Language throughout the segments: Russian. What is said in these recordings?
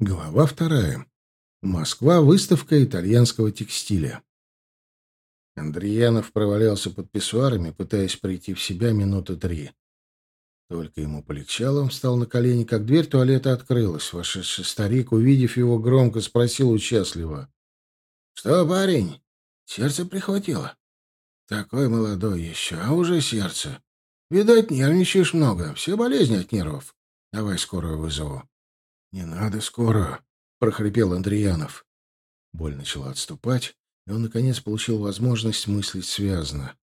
Глава вторая. Москва. Выставка итальянского текстиля. Андреянов провалялся под писсуарами, пытаясь прийти в себя минуты три. Только ему полегчало, он встал на колени, как дверь туалета открылась. Вошедший старик, увидев его, громко спросил участливо. — Что, парень, сердце прихватило? Такой молодой еще, а уже сердце. Видать, нервничаешь много, все болезни от нервов. Давай скорую вызову. — Не надо скоро, — прохрипел Андреянов. Боль начала отступать, и он, наконец, получил возможность мыслить связно.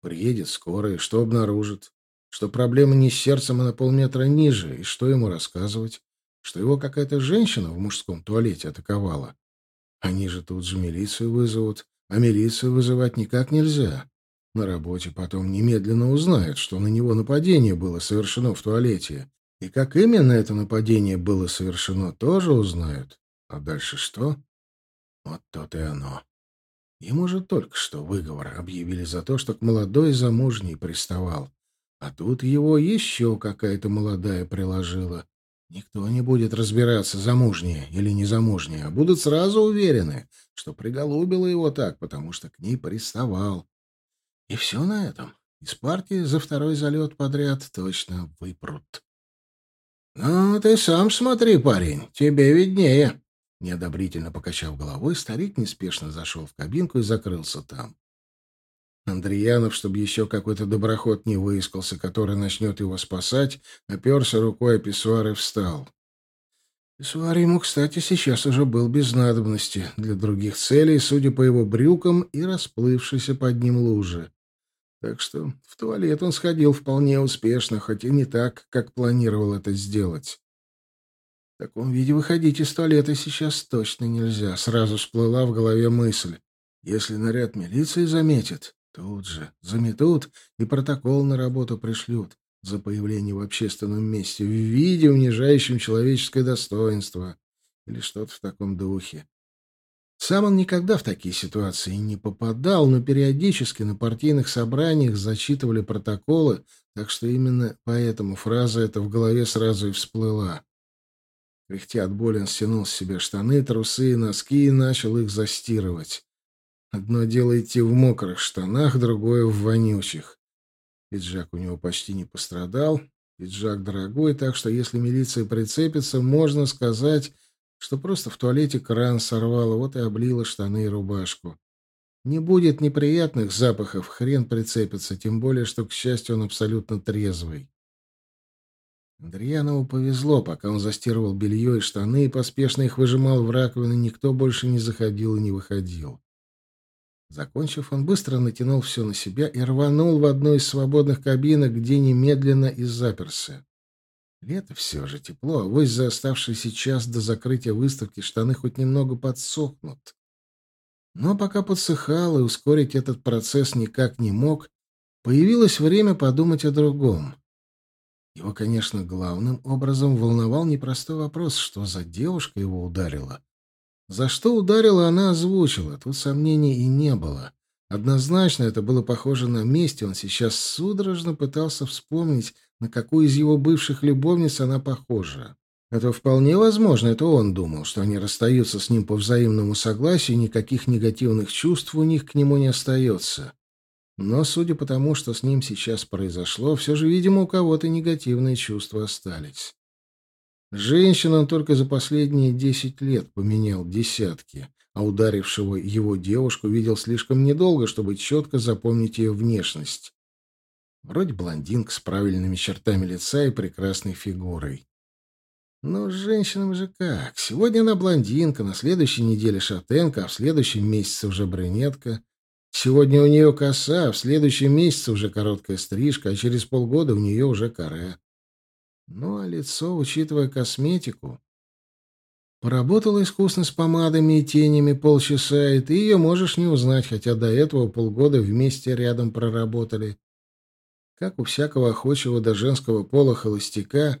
Приедет скоро, и что обнаружит? Что проблема не с сердцем, а на полметра ниже, и что ему рассказывать? Что его какая-то женщина в мужском туалете атаковала? Они же тут же милицию вызовут, а милицию вызывать никак нельзя. На работе потом немедленно узнают, что на него нападение было совершено в туалете, и как именно это нападение было совершено, тоже узнают. А дальше что? Вот то и оно. Ему же только что выговор объявили за то, что к молодой замужней приставал. А тут его еще какая-то молодая приложила. Никто не будет разбираться, замужняя или незамужняя, а будут сразу уверены, что приголубила его так, потому что к ней приставал. И все на этом. Из партии за второй залет подряд точно выпрут. «Ну, ты сам смотри, парень, тебе виднее». Неодобрительно покачав головой, старик неспешно зашел в кабинку и закрылся там. Андреянов, чтобы еще какой-то доброход не выискался, который начнет его спасать, оперся рукой о писсуар и встал. Писсуар ему, кстати, сейчас уже был без надобности для других целей, судя по его брюкам и расплывшейся под ним лужи. Так что в туалет он сходил вполне успешно, хоть и не так, как планировал это сделать. В таком виде выходить из туалета сейчас точно нельзя. Сразу всплыла в голове мысль. Если наряд милиции заметит, тут же заметут и протокол на работу пришлют за появление в общественном месте в виде, унижающем человеческое достоинство или что-то в таком духе. Сам он никогда в такие ситуации не попадал, но периодически на партийных собраниях зачитывали протоколы, так что именно поэтому фраза эта в голове сразу и всплыла. Кряхтя от боли он стянул с себя штаны, трусы и носки и начал их застирывать. Одно дело идти в мокрых штанах, другое — в вонючих. Пиджак у него почти не пострадал. Пиджак дорогой, так что если милиция прицепится, можно сказать что просто в туалете кран сорвало, вот и облило штаны и рубашку. Не будет неприятных запахов, хрен прицепится, тем более, что, к счастью, он абсолютно трезвый. Андреянову повезло, пока он застирывал белье и штаны и поспешно их выжимал в раковину, никто больше не заходил и не выходил. Закончив, он быстро натянул все на себя и рванул в одну из свободных кабинок, где немедленно и заперся. Лето все же тепло, а вось за оставшийся час до закрытия выставки штаны хоть немного подсохнут. Но пока подсыхал и ускорить этот процесс никак не мог, появилось время подумать о другом. Его, конечно, главным образом волновал непростой вопрос, что за девушка его ударила. За что ударила, она озвучила, тут сомнений и не было. Однозначно это было похоже на месть, он сейчас судорожно пытался вспомнить, на какую из его бывших любовниц она похожа. Это вполне возможно, это он думал, что они расстаются с ним по взаимному согласию, никаких негативных чувств у них к нему не остается. Но, судя по тому, что с ним сейчас произошло, все же, видимо, у кого-то негативные чувства остались. Женщин он только за последние десять лет поменял десятки, а ударившего его девушку видел слишком недолго, чтобы четко запомнить ее внешность. Вроде блондинка с правильными чертами лица и прекрасной фигурой. Но с женщинами же как? Сегодня она блондинка, на следующей неделе шатенка, а в следующем месяце уже брюнетка. Сегодня у нее коса, а в следующем месяце уже короткая стрижка, а через полгода у нее уже каре. Ну, а лицо, учитывая косметику... Поработала искусно с помадами и тенями полчаса, и ты ее можешь не узнать, хотя до этого полгода вместе рядом проработали. Как у всякого охочего до женского пола холостяка,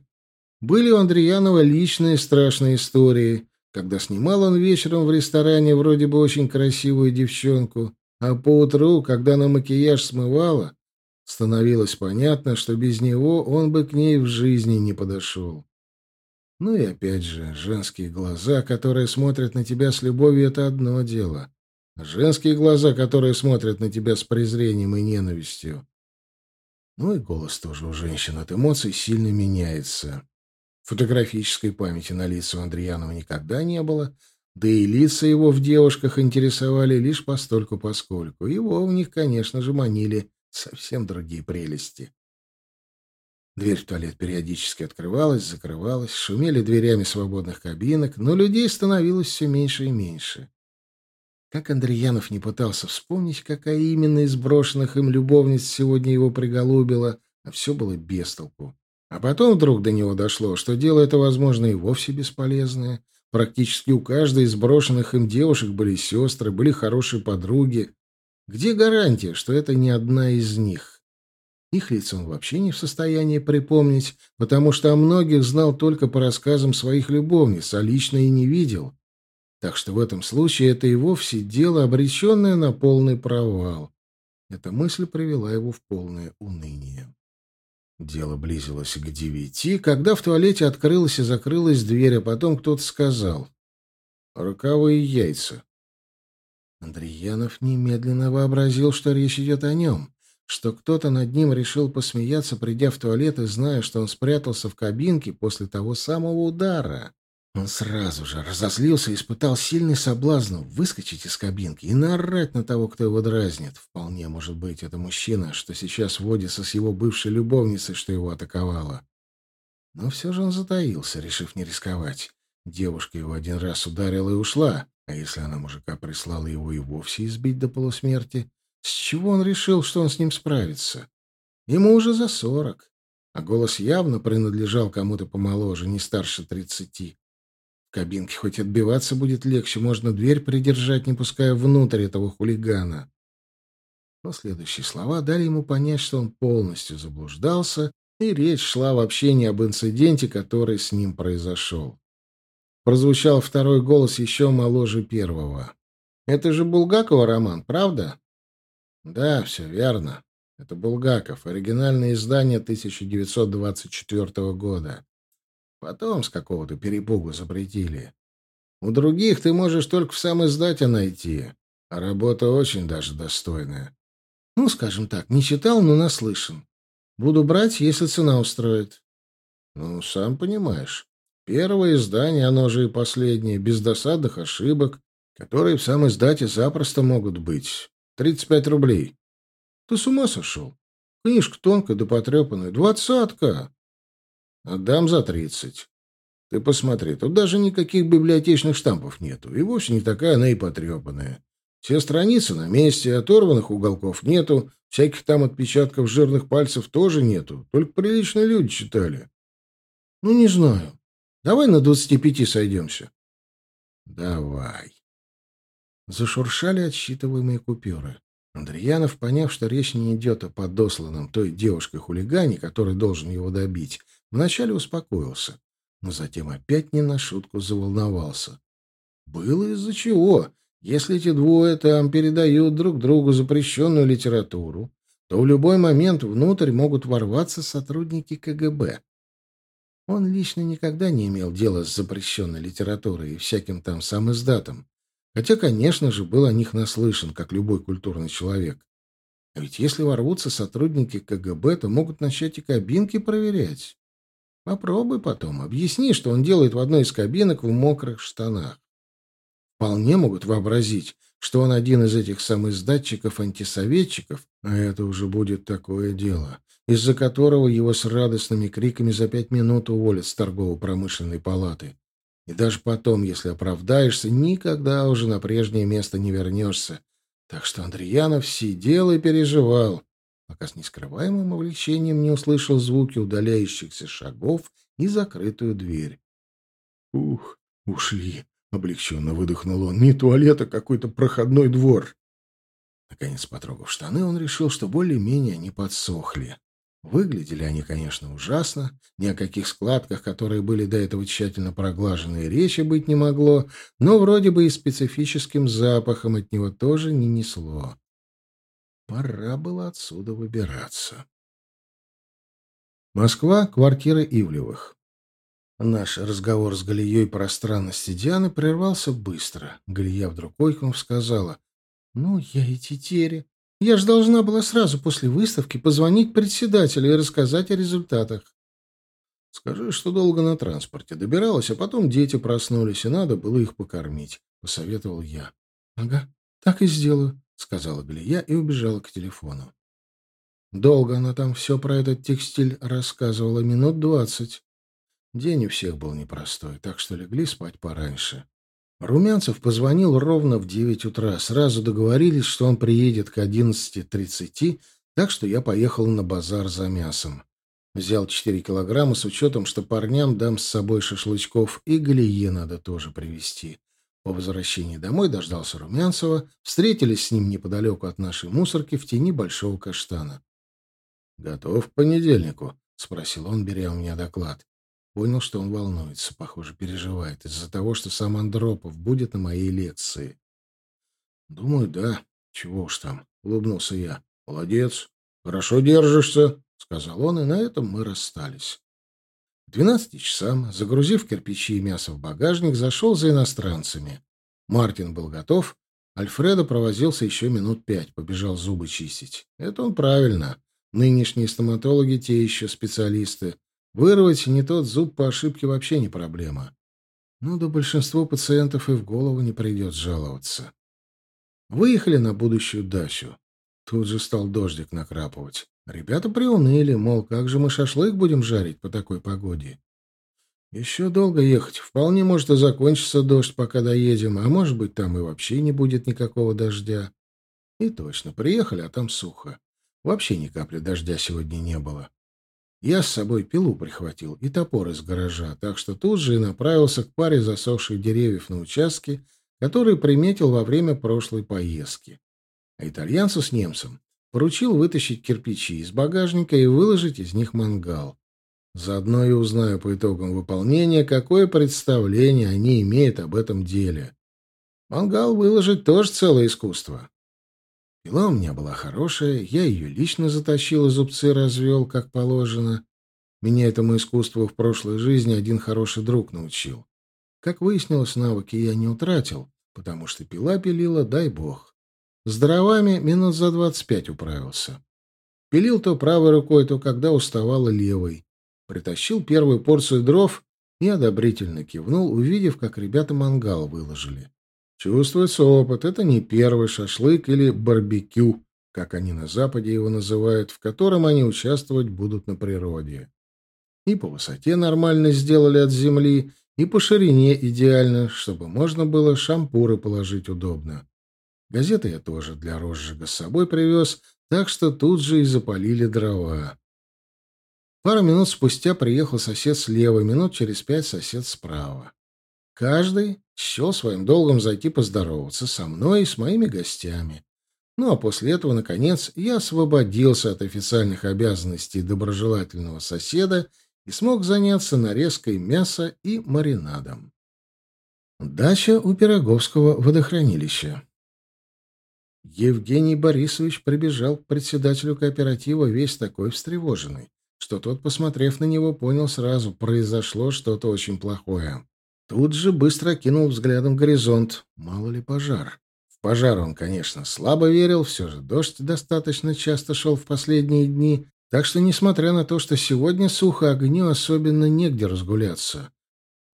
были у Андреянова личные страшные истории, когда снимал он вечером в ресторане вроде бы очень красивую девчонку, а поутру, когда на макияж смывала, становилось понятно, что без него он бы к ней в жизни не подошел. Ну и опять же, женские глаза, которые смотрят на тебя с любовью, — это одно дело. Женские глаза, которые смотрят на тебя с презрением и ненавистью. Ну и голос тоже у женщин от эмоций сильно меняется. Фотографической памяти на лица у Андреянова никогда не было, да и лица его в девушках интересовали лишь постольку-поскольку. Его в них, конечно же, манили совсем другие прелести. Дверь в туалет периодически открывалась, закрывалась, шумели дверями свободных кабинок, но людей становилось все меньше и меньше. Как Андреянов не пытался вспомнить, какая именно из брошенных им любовниц сегодня его приголубила, а все было без толку. А потом вдруг до него дошло, что дело это, возможно, и вовсе бесполезное. Практически у каждой из брошенных им девушек были сестры, были хорошие подруги. Где гарантия, что это не одна из них? Их лиц он вообще не в состоянии припомнить, потому что о многих знал только по рассказам своих любовниц, а лично и не видел. Так что в этом случае это и вовсе дело, обреченное на полный провал. Эта мысль привела его в полное уныние. Дело близилось к девяти, когда в туалете открылась и закрылась дверь, а потом кто-то сказал «Роковые яйца». Андреянов немедленно вообразил, что речь идет о нем что кто-то над ним решил посмеяться, придя в туалет и зная, что он спрятался в кабинке после того самого удара. Он сразу же разозлился и испытал сильный соблазн выскочить из кабинки и наорать на того, кто его дразнит. Вполне может быть, это мужчина, что сейчас водится с его бывшей любовницей, что его атаковала. Но все же он затаился, решив не рисковать. Девушка его один раз ударила и ушла, а если она мужика прислала его и вовсе избить до полусмерти, с чего он решил, что он с ним справится? Ему уже за сорок, а голос явно принадлежал кому-то помоложе, не старше тридцати. В кабинке хоть отбиваться будет легче, можно дверь придержать, не пуская внутрь этого хулигана. Но следующие слова дали ему понять, что он полностью заблуждался, и речь шла вообще не об инциденте, который с ним произошел. Прозвучал второй голос еще моложе первого. «Это же Булгакова роман, правда?» Да, все верно. Это Булгаков, оригинальное издание 1924 года. Потом с какого-то перепугу запретили. У других ты можешь только в сам издате найти, а работа очень даже достойная. Ну, скажем так, не читал, но наслышан. Буду брать, если цена устроит. Ну, сам понимаешь. Первое издание, оно же и последнее, без досадных ошибок, которые в сам издате запросто могут быть. Тридцать пять рублей. Ты с ума сошел? Книжка тонкая да потрепанная. Двадцатка. Отдам за тридцать. Ты посмотри, тут даже никаких библиотечных штампов нету. И вовсе не такая она и потрепанная. Все страницы на месте, оторванных уголков нету, всяких там отпечатков жирных пальцев тоже нету. Только приличные люди читали. Ну, не знаю. Давай на двадцати пяти сойдемся. Давай. Зашуршали отсчитываемые купюры. Андреянов, поняв, что речь не идет о подосланном той девушке-хулигане, который должен его добить, вначале успокоился, но затем опять не на шутку заволновался. Было из-за чего. Если эти двое там передают друг другу запрещенную литературу, то в любой момент внутрь могут ворваться сотрудники КГБ. Он лично никогда не имел дела с запрещенной литературой и всяким там самоиздатом. Хотя, конечно же, был о них наслышан, как любой культурный человек. А ведь если ворвутся сотрудники КГБ, то могут начать и кабинки проверять. Попробуй потом, объясни, что он делает в одной из кабинок в мокрых штанах. Вполне могут вообразить, что он один из этих самых самоиздатчиков-антисоветчиков, а это уже будет такое дело, из-за которого его с радостными криками за пять минут уволят с торгово-промышленной палаты. И даже потом, если оправдаешься, никогда уже на прежнее место не вернешься. Так что Андреянов сидел и переживал, пока с нескрываемым увлечением не услышал звуки удаляющихся шагов и закрытую дверь. «Ух, ушли!» — облегченно выдохнул он. «Не туалет, а какой-то проходной двор!» Наконец, потрогав штаны, он решил, что более-менее они подсохли. Выглядели они, конечно, ужасно. Ни о каких складках, которые были до этого тщательно проглажены, речи быть не могло, но вроде бы и специфическим запахом от него тоже не несло. Пора было отсюда выбираться. Москва, квартира Ивлевых. Наш разговор с Галией про странности Дианы прервался быстро. Галия вдруг ойкнув сказала, «Ну, я и тетеря. Я же должна была сразу после выставки позвонить председателю и рассказать о результатах. Скажи, что долго на транспорте добиралась, а потом дети проснулись, и надо было их покормить, — посоветовал я. — Ага, так и сделаю, — сказала Галия и убежала к телефону. Долго она там все про этот текстиль рассказывала, минут двадцать. День у всех был непростой, так что легли спать пораньше. Румянцев позвонил ровно в девять утра. Сразу договорились, что он приедет к одиннадцати тридцати, так что я поехал на базар за мясом. Взял четыре килограмма с учетом, что парням дам с собой шашлычков и галие надо тоже привезти. По возвращении домой дождался Румянцева, встретились с ним неподалеку от нашей мусорки в тени большого каштана. «Готов к понедельнику?» — спросил он, беря у меня доклад. Понял, что он волнуется, похоже, переживает из-за того, что сам Андропов будет на моей лекции. «Думаю, да. Чего уж там», — улыбнулся я. «Молодец. Хорошо держишься», — сказал он, и на этом мы расстались. К двенадцати часам, загрузив кирпичи и мясо в багажник, зашел за иностранцами. Мартин был готов. Альфредо провозился еще минут пять, побежал зубы чистить. Это он правильно. Нынешние стоматологи те еще специалисты. Вырвать не тот зуб по ошибке вообще не проблема. Ну, да большинству пациентов и в голову не придет жаловаться. Выехали на будущую дачу. Тут же стал дождик накрапывать. Ребята приуныли, мол, как же мы шашлык будем жарить по такой погоде. Еще долго ехать. Вполне может и закончиться дождь, пока доедем, а может быть, там и вообще не будет никакого дождя. И точно, приехали, а там сухо. Вообще ни капли дождя сегодня не было. Я с собой пилу прихватил и топор из гаража, так что тут же и направился к паре засохших деревьев на участке, которые приметил во время прошлой поездки. А итальянцу с немцем Поручил вытащить кирпичи из багажника и выложить из них мангал. Заодно и узнаю по итогам выполнения, какое представление они имеют об этом деле. Мангал выложить тоже целое искусство. Пила у меня была хорошая, я ее лично затащил и зубцы развел, как положено. Меня этому искусству в прошлой жизни один хороший друг научил. Как выяснилось, навыки я не утратил, потому что пила пилила, дай бог. С дровами минут за двадцать пять управился. Пилил то правой рукой, то когда уставала левой. Притащил первую порцию дров и одобрительно кивнул, увидев, как ребята мангал выложили. Чувствуется опыт. Это не первый шашлык или барбекю, как они на Западе его называют, в котором они участвовать будут на природе. И по высоте нормально сделали от земли, и по ширине идеально, чтобы можно было шампуры положить удобно. Газеты я тоже для розжига с собой привез, так что тут же и запалили дрова. Пару минут спустя приехал сосед слева, минут через пять сосед справа. Каждый счел своим долгом зайти поздороваться со мной и с моими гостями. Ну а после этого, наконец, я освободился от официальных обязанностей доброжелательного соседа и смог заняться нарезкой мяса и маринадом. Дача у Пироговского водохранилища. Евгений Борисович прибежал к председателю кооператива весь такой встревоженный, что тот, посмотрев на него, понял сразу, произошло что-то очень плохое. Тут же быстро кинул взглядом горизонт. Мало ли пожар. В пожар он, конечно, слабо верил, все же дождь достаточно часто шел в последние дни, так что, несмотря на то, что сегодня сухо, огню особенно негде разгуляться.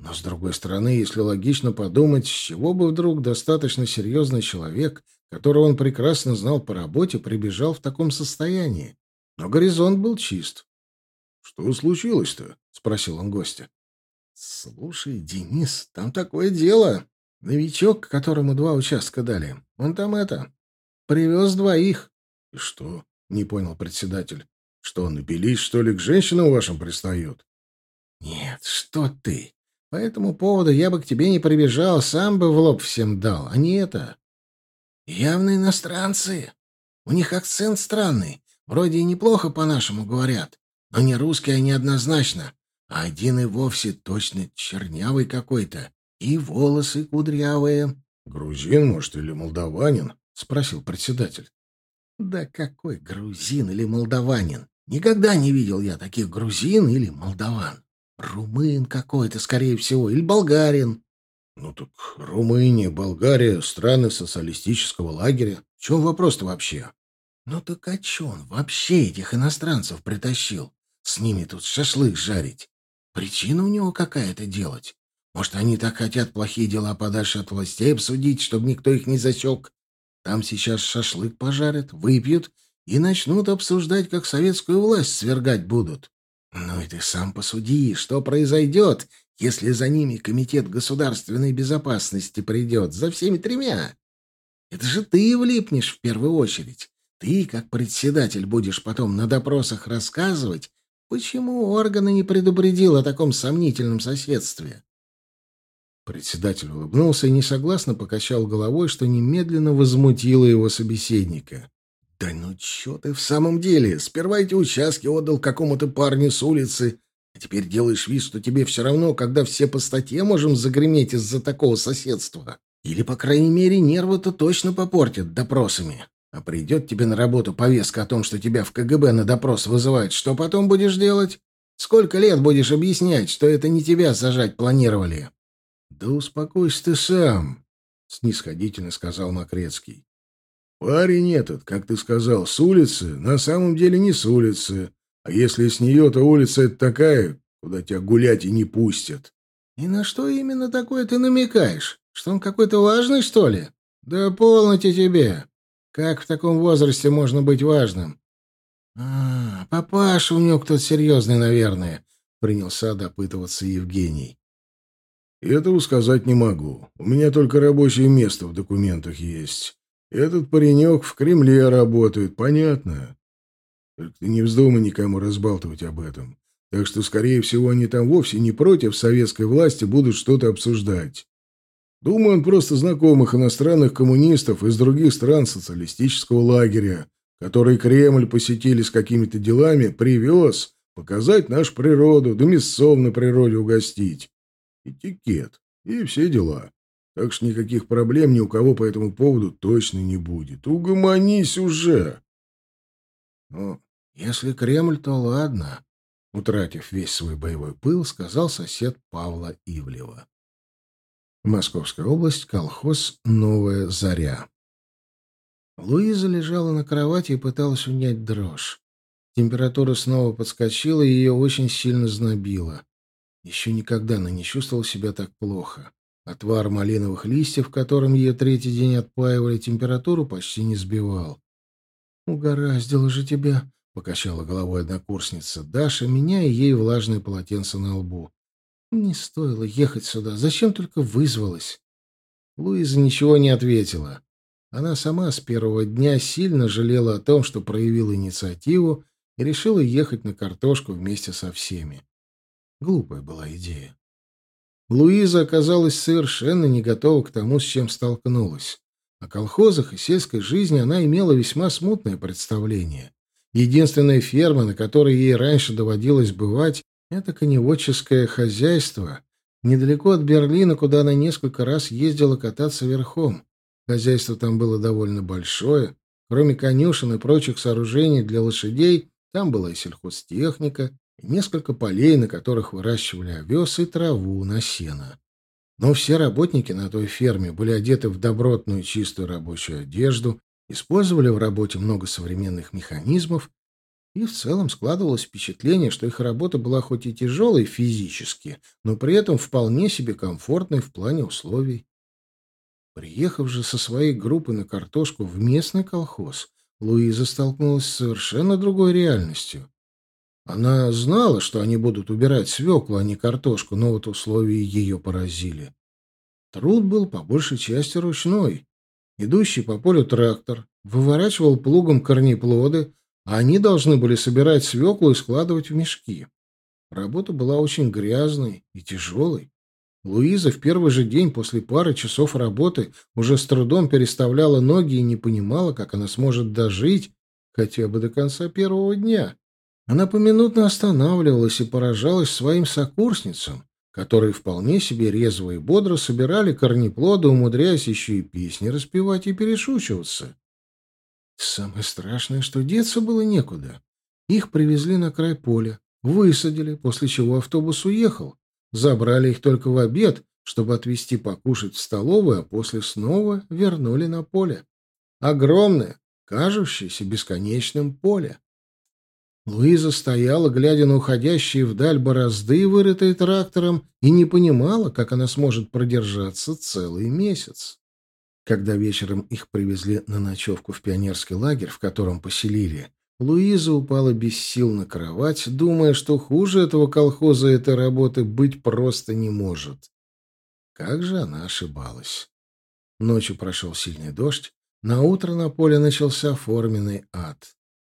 Но, с другой стороны, если логично подумать, с чего бы вдруг достаточно серьезный человек которого он прекрасно знал по работе, прибежал в таком состоянии. Но горизонт был чист. — Что случилось-то? — спросил он гостя. — Слушай, Денис, там такое дело. Новичок, которому два участка дали, он там это... Привез двоих. — И что? — не понял председатель. — Что, напились, что ли, к женщинам вашим пристают? — Нет, что ты. По этому поводу я бы к тебе не прибежал, сам бы в лоб всем дал, а не это. Явно иностранцы. У них акцент странный. Вроде и неплохо по-нашему говорят. Но не русские они однозначно. А один и вовсе точно чернявый какой-то. И волосы кудрявые. — Грузин, может, или молдаванин? — спросил председатель. — Да какой грузин или молдаванин? Никогда не видел я таких грузин или молдаван. Румын какой-то, скорее всего, или болгарин. Ну так Румыния, Болгария — страны социалистического лагеря. В чем вопрос-то вообще? Ну так а че вообще этих иностранцев притащил? С ними тут шашлык жарить. Причина у него какая-то делать. Может, они так хотят плохие дела подальше от властей обсудить, чтобы никто их не засек. Там сейчас шашлык пожарят, выпьют и начнут обсуждать, как советскую власть свергать будут. Ну и ты сам посуди, что произойдет, если за ними Комитет государственной безопасности придет, за всеми тремя. Это же ты влипнешь в первую очередь. Ты, как председатель, будешь потом на допросах рассказывать, почему органы не предупредил о таком сомнительном соседстве. Председатель улыбнулся и несогласно покачал головой, что немедленно возмутило его собеседника. «Да ну чё ты в самом деле? Сперва эти участки отдал какому-то парню с улицы, а теперь делаешь вид, что тебе все равно, когда все по статье можем загреметь из-за такого соседства. Или, по крайней мере, нервы-то точно попортят допросами. А придет тебе на работу повестка о том, что тебя в КГБ на допрос вызывают, что потом будешь делать? Сколько лет будешь объяснять, что это не тебя сажать планировали?» «Да успокойся ты сам», — снисходительно сказал Макрецкий. «Парень этот, как ты сказал, с улицы, на самом деле не с улицы. А если с нее, то улица это такая, куда тебя гулять и не пустят». «И на что именно такое ты намекаешь? Что он какой-то важный, что ли? Да полноте тебе. Как в таком возрасте можно быть важным?» «А, папаша у него кто-то серьезный, наверное», — принялся допытываться Евгений. Этого сказать не могу. У меня только рабочее место в документах есть. Этот паренек в Кремле работает, понятно? Только ты не вздумай никому разбалтывать об этом. Так что, скорее всего, они там вовсе не против советской власти будут что-то обсуждать. Думаю, он просто знакомых иностранных коммунистов из других стран социалистического лагеря, которые Кремль посетили с какими-то делами, привез показать нашу природу, да мясцом на природе угостить этикет и все дела. Так что никаких проблем ни у кого по этому поводу точно не будет. Угомонись уже!» «Ну, если Кремль, то ладно», — утратив весь свой боевой пыл, сказал сосед Павла Ивлева. Московская область, колхоз «Новая заря». Луиза лежала на кровати и пыталась унять дрожь. Температура снова подскочила, и ее очень сильно знобило. Еще никогда она не чувствовала себя так плохо. Отвар малиновых листьев, которым ее третий день отпаивали, температуру почти не сбивал. «Угораздило же тебя», — покачала головой однокурсница Даша, меняя ей влажное полотенце на лбу. «Не стоило ехать сюда. Зачем только вызвалась?» Луиза ничего не ответила. Она сама с первого дня сильно жалела о том, что проявила инициативу и решила ехать на картошку вместе со всеми. Глупая была идея. Луиза оказалась совершенно не готова к тому, с чем столкнулась. О колхозах и сельской жизни она имела весьма смутное представление. Единственная ферма, на которой ей раньше доводилось бывать, это коневодческое хозяйство, недалеко от Берлина, куда она несколько раз ездила кататься верхом. Хозяйство там было довольно большое. Кроме конюшен и прочих сооружений для лошадей, там была и сельхозтехника, несколько полей, на которых выращивали овес и траву на сено. Но все работники на той ферме были одеты в добротную чистую рабочую одежду, использовали в работе много современных механизмов, и в целом складывалось впечатление, что их работа была хоть и тяжелой физически, но при этом вполне себе комфортной в плане условий. Приехав же со своей группой на картошку в местный колхоз, Луиза столкнулась с совершенно другой реальностью. Она знала, что они будут убирать свеклу, а не картошку, но вот условия ее поразили. Труд был по большей части ручной. Идущий по полю трактор выворачивал плугом корнеплоды, а они должны были собирать свеклу и складывать в мешки. Работа была очень грязной и тяжелой. Луиза в первый же день после пары часов работы уже с трудом переставляла ноги и не понимала, как она сможет дожить хотя бы до конца первого дня. Она поминутно останавливалась и поражалась своим сокурсницам, которые вполне себе резво и бодро собирали корнеплоды, умудряясь еще и песни распевать и перешучиваться. Самое страшное, что деться было некуда. Их привезли на край поля, Высадили, после чего автобус уехал. Забрали их только в обед, чтобы отвезти покушать в столовую, а после снова вернули на поле. Огромное, кажущееся бесконечным поле. Луиза стояла, глядя на уходящие вдаль борозды, вырытые трактором, и не понимала, как она сможет продержаться целый месяц. Когда вечером их привезли на ночевку в пионерский лагерь, в котором поселили, Луиза упала без сил на кровать, думая, что хуже этого колхоза этой работы быть просто не может. Как же она ошибалась. Ночью прошел сильный дождь, на утро на поле начался форменный ад.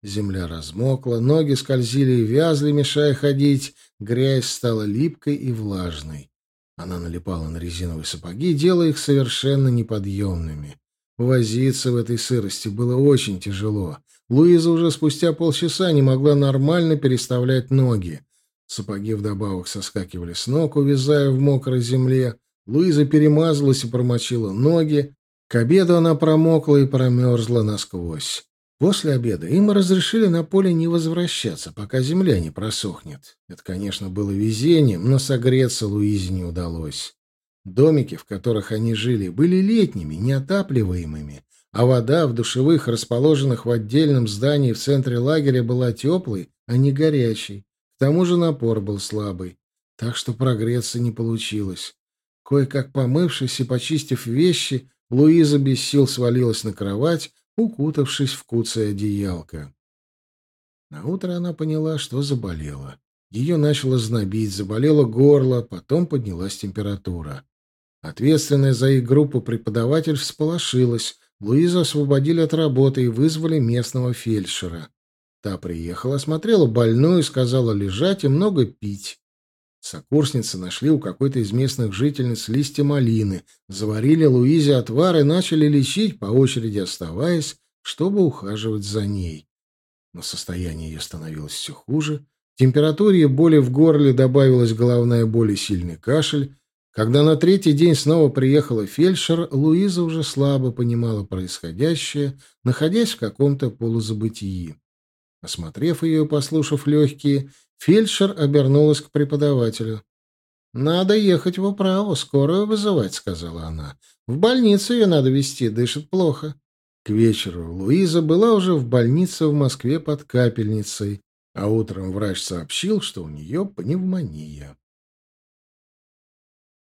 Земля размокла, ноги скользили и вязли, мешая ходить, грязь стала липкой и влажной. Она налипала на резиновые сапоги, делая их совершенно неподъемными. Возиться в этой сырости было очень тяжело. Луиза уже спустя полчаса не могла нормально переставлять ноги. Сапоги вдобавок соскакивали с ног, увязая в мокрой земле. Луиза перемазалась и промочила ноги. К обеду она промокла и промерзла насквозь. После обеда им разрешили на поле не возвращаться, пока земля не просохнет. Это, конечно, было везением, но согреться Луизе не удалось. Домики, в которых они жили, были летними, неотапливаемыми, а вода в душевых, расположенных в отдельном здании в центре лагеря, была теплой, а не горячей. К тому же напор был слабый, так что прогреться не получилось. Кое-как помывшись и почистив вещи, Луиза без сил свалилась на кровать, укутавшись в куцое одеялко. На утро она поняла, что заболела. Ее начало знобить, заболело горло, потом поднялась температура. Ответственная за их группу преподаватель всполошилась. Луизу освободили от работы и вызвали местного фельдшера. Та приехала, осмотрела больную, сказала лежать и много пить. Сокурсницы нашли у какой-то из местных жительниц листья малины, заварили Луизе отвар и начали лечить, по очереди оставаясь, чтобы ухаживать за ней. Но состояние ее становилось все хуже. Температуре и боли в горле добавилась головная боль и сильный кашель. Когда на третий день снова приехала фельдшер, Луиза уже слабо понимала происходящее, находясь в каком-то полузабытии. Осмотрев ее и послушав легкие, Фельдшер обернулась к преподавателю. «Надо ехать в управу, скорую вызывать», — сказала она. «В больницу ее надо везти, дышит плохо». К вечеру Луиза была уже в больнице в Москве под капельницей, а утром врач сообщил, что у нее пневмония.